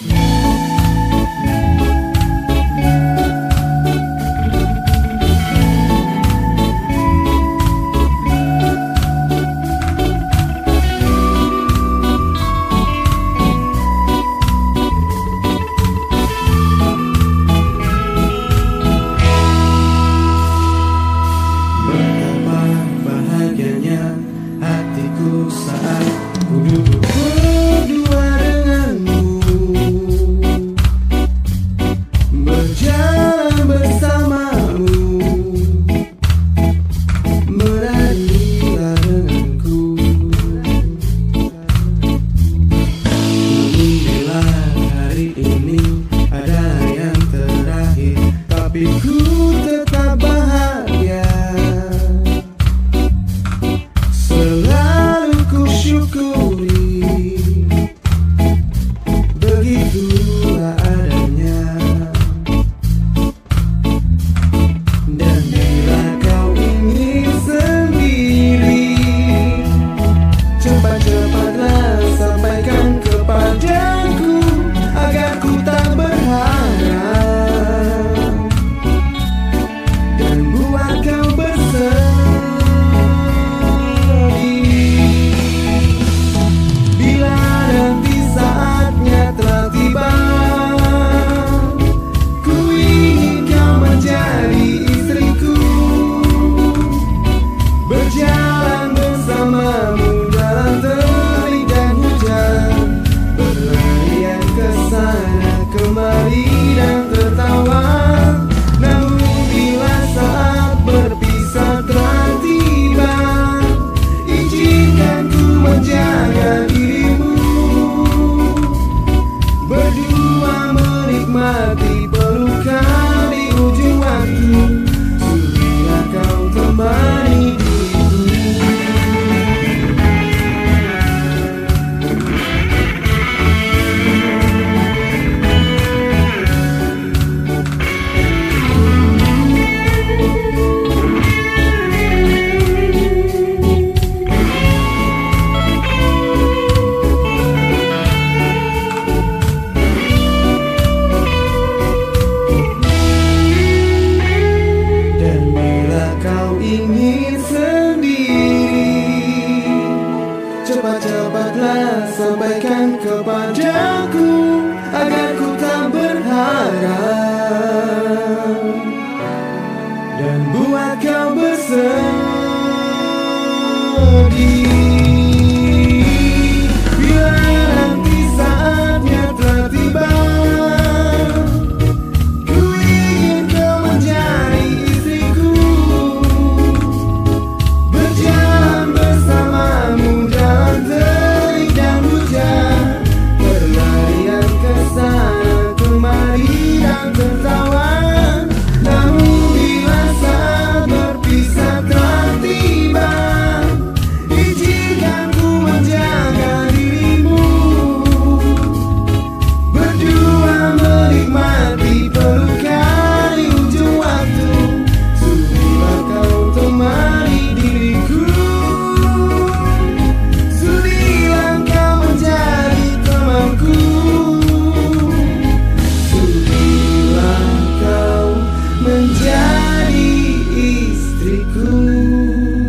Yeah. Agar ku tak berharap Dan buat kau bersedih you.